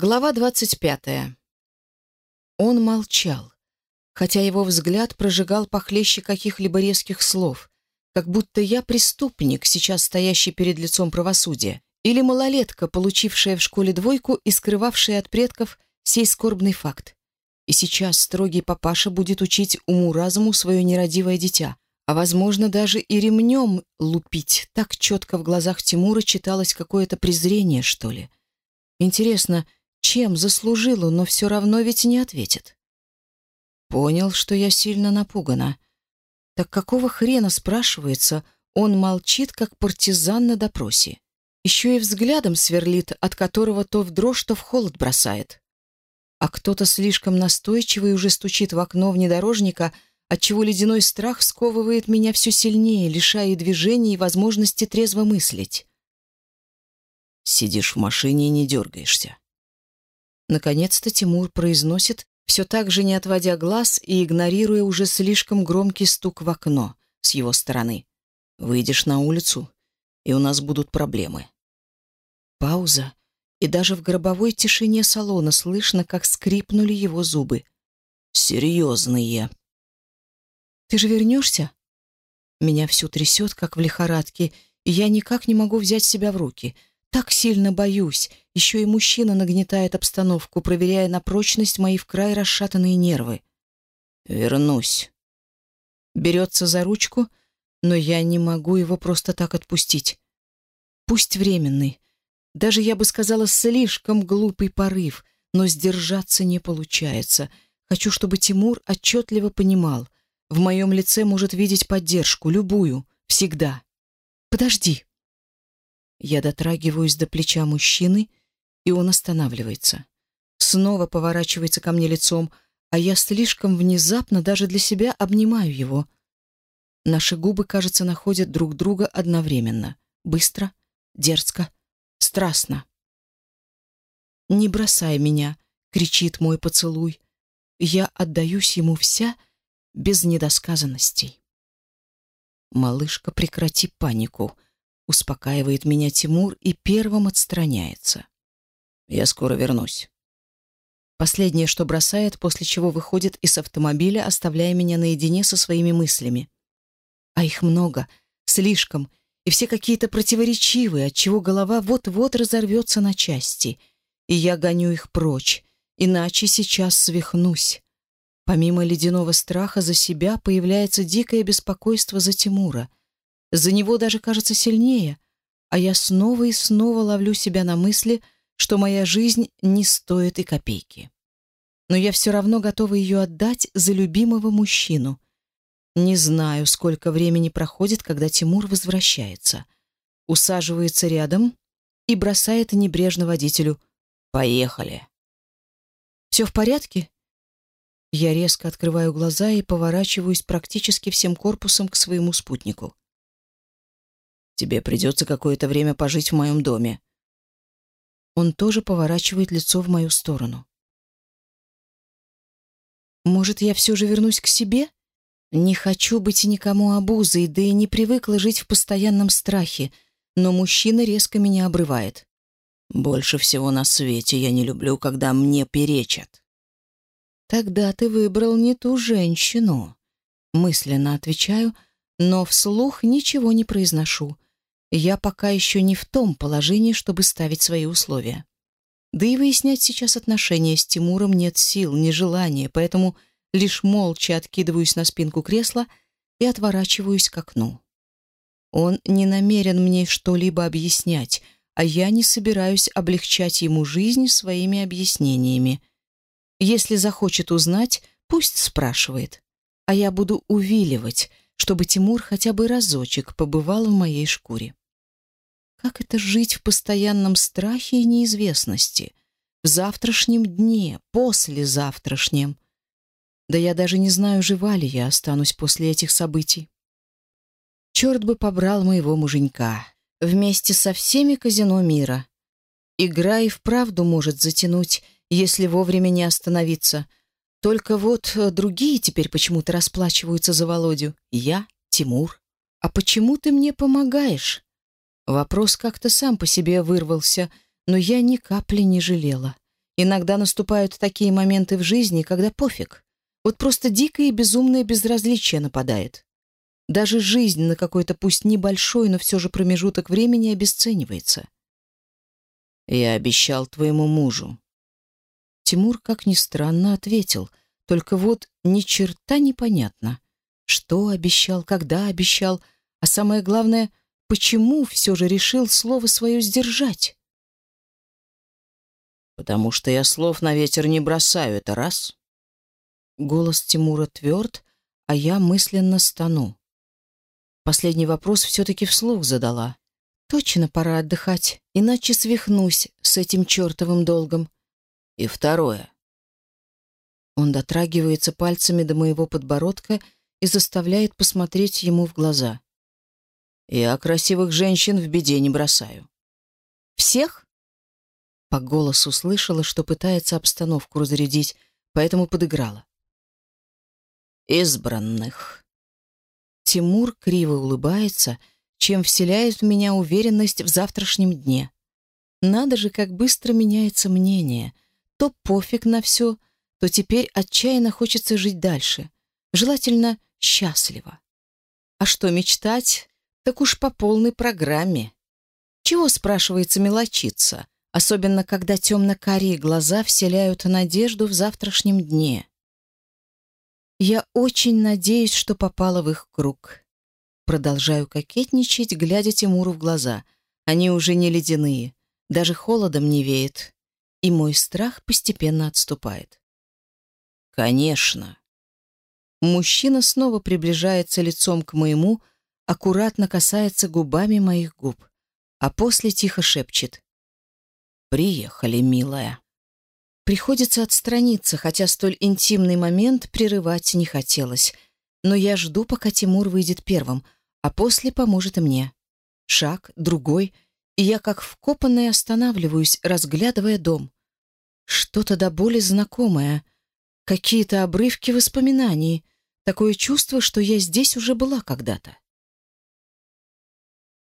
Глава двадцать пятая. Он молчал, хотя его взгляд прожигал похлеще каких-либо резких слов, как будто я преступник, сейчас стоящий перед лицом правосудия, или малолетка, получившая в школе двойку и скрывавшая от предков сей скорбный факт. И сейчас строгий папаша будет учить уму-разуму свое нерадивое дитя, а, возможно, даже и ремнем лупить. Так четко в глазах Тимура читалось какое-то презрение, что ли. Интересно, Чем заслужила, но все равно ведь не ответит. Понял, что я сильно напугана. Так какого хрена, спрашивается, он молчит, как партизан на допросе. Еще и взглядом сверлит, от которого то в дрожь, то в холод бросает. А кто-то слишком настойчивый уже стучит в окно внедорожника, отчего ледяной страх сковывает меня все сильнее, лишая движения и возможности трезво мыслить. «Сидишь в машине и не дергаешься», Наконец-то Тимур произносит, все так же не отводя глаз и игнорируя уже слишком громкий стук в окно с его стороны. «Выйдешь на улицу, и у нас будут проблемы». Пауза, и даже в гробовой тишине салона слышно, как скрипнули его зубы. «Серьезные». «Ты же вернешься?» Меня все трясет, как в лихорадке, и я никак не могу взять себя в руки — так сильно боюсь. Еще и мужчина нагнетает обстановку, проверяя на прочность мои в край расшатанные нервы. «Вернусь». Берется за ручку, но я не могу его просто так отпустить. Пусть временный. Даже, я бы сказала, слишком глупый порыв, но сдержаться не получается. Хочу, чтобы Тимур отчетливо понимал. В моем лице может видеть поддержку, любую, всегда. «Подожди». Я дотрагиваюсь до плеча мужчины, и он останавливается. Снова поворачивается ко мне лицом, а я слишком внезапно даже для себя обнимаю его. Наши губы, кажется, находят друг друга одновременно. Быстро, дерзко, страстно. «Не бросай меня!» — кричит мой поцелуй. Я отдаюсь ему вся, без недосказанностей. «Малышка, прекрати панику!» успокаивает меня Тимур и первым отстраняется. «Я скоро вернусь». Последнее, что бросает, после чего выходит из автомобиля, оставляя меня наедине со своими мыслями. А их много, слишком, и все какие-то противоречивые, отчего голова вот-вот разорвется на части. И я гоню их прочь, иначе сейчас свихнусь. Помимо ледяного страха за себя появляется дикое беспокойство за Тимура — за него даже кажется сильнее, а я снова и снова ловлю себя на мысли, что моя жизнь не стоит и копейки. Но я все равно готова ее отдать за любимого мужчину. Не знаю, сколько времени проходит, когда Тимур возвращается. Усаживается рядом и бросает небрежно водителю «Поехали». «Все в порядке?» Я резко открываю глаза и поворачиваюсь практически всем корпусом к своему спутнику. Тебе придется какое-то время пожить в моем доме. Он тоже поворачивает лицо в мою сторону. Может, я все же вернусь к себе? Не хочу быть никому обузой, да и не привыкла жить в постоянном страхе, но мужчина резко меня обрывает. Больше всего на свете я не люблю, когда мне перечат. Тогда ты выбрал не ту женщину. Мысленно отвечаю, но вслух ничего не произношу. Я пока еще не в том положении, чтобы ставить свои условия. Да и выяснять сейчас отношения с Тимуром нет сил, ни желания, поэтому лишь молча откидываюсь на спинку кресла и отворачиваюсь к окну. Он не намерен мне что-либо объяснять, а я не собираюсь облегчать ему жизнь своими объяснениями. Если захочет узнать, пусть спрашивает, а я буду увиливать, чтобы Тимур хотя бы разочек побывал в моей шкуре. как это жить в постоянном страхе и неизвестности? В завтрашнем дне, послезавтрашнем. Да я даже не знаю, жива ли я останусь после этих событий. Черт бы побрал моего муженька. Вместе со всеми казино мира. Игра и вправду может затянуть, если вовремя не остановиться. Только вот э, другие теперь почему-то расплачиваются за Володю. Я, Тимур. А почему ты мне помогаешь? Вопрос как-то сам по себе вырвался, но я ни капли не жалела. Иногда наступают такие моменты в жизни, когда пофиг. Вот просто дикое и безумное безразличие нападает. Даже жизнь на какой-то пусть небольшой, но все же промежуток времени обесценивается. «Я обещал твоему мужу». Тимур, как ни странно, ответил, только вот ни черта непонятно. Что обещал, когда обещал, а самое главное — почему все же решил слово свое сдержать? «Потому что я слов на ветер не бросаю, это раз». Голос Тимура тверд, а я мысленно стану. Последний вопрос все-таки вслух задала. «Точно пора отдыхать, иначе свихнусь с этим чертовым долгом». «И второе». Он дотрагивается пальцами до моего подбородка и заставляет посмотреть ему в глаза. Я красивых женщин в беде не бросаю. Всех? По голосу слышала, что пытается обстановку разрядить, поэтому подыграла. Избранных. Тимур криво улыбается, чем вселяет в меня уверенность в завтрашнем дне. Надо же, как быстро меняется мнение. То пофиг на все, то теперь отчаянно хочется жить дальше. Желательно счастливо. А что мечтать, Так уж по полной программе. Чего, спрашивается, мелочиться? Особенно, когда темно-карие глаза вселяют надежду в завтрашнем дне. Я очень надеюсь, что попала в их круг. Продолжаю кокетничать, глядя Тимуру в глаза. Они уже не ледяные, даже холодом не веет. И мой страх постепенно отступает. «Конечно», Мужчина снова приближается лицом к моему, аккуратно касается губами моих губ, а после тихо шепчет. «Приехали, милая». Приходится отстраниться, хотя столь интимный момент прерывать не хотелось. Но я жду, пока Тимур выйдет первым, а после поможет и мне. Шаг, другой, и я как вкопанная останавливаюсь, разглядывая дом. Что-то до боли знакомое. Какие-то обрывки воспоминаний. Такое чувство, что я здесь уже была когда-то.